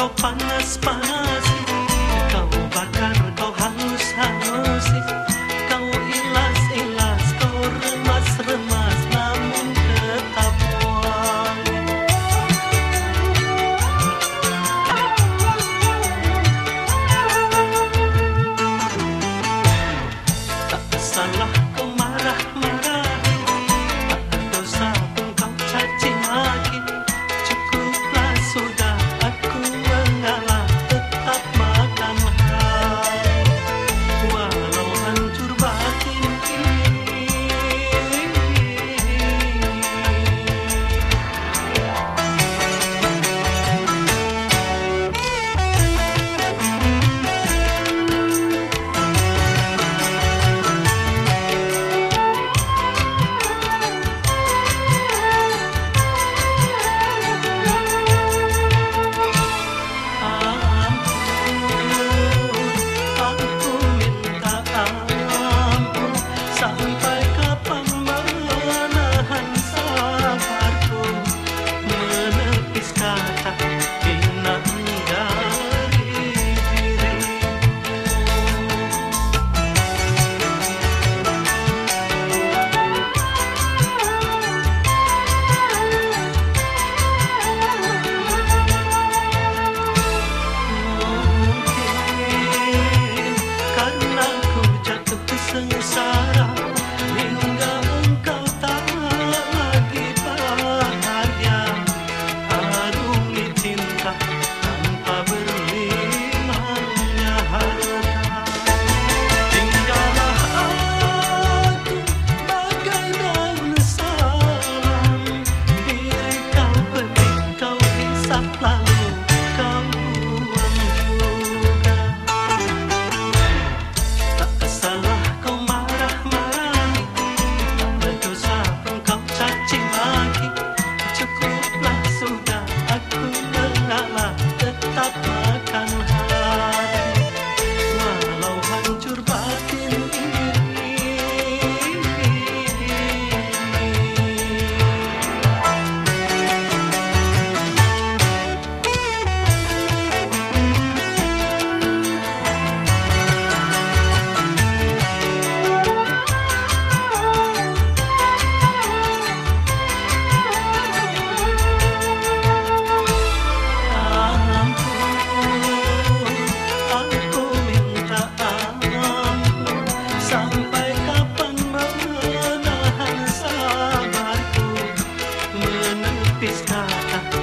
kau panas panas पिसता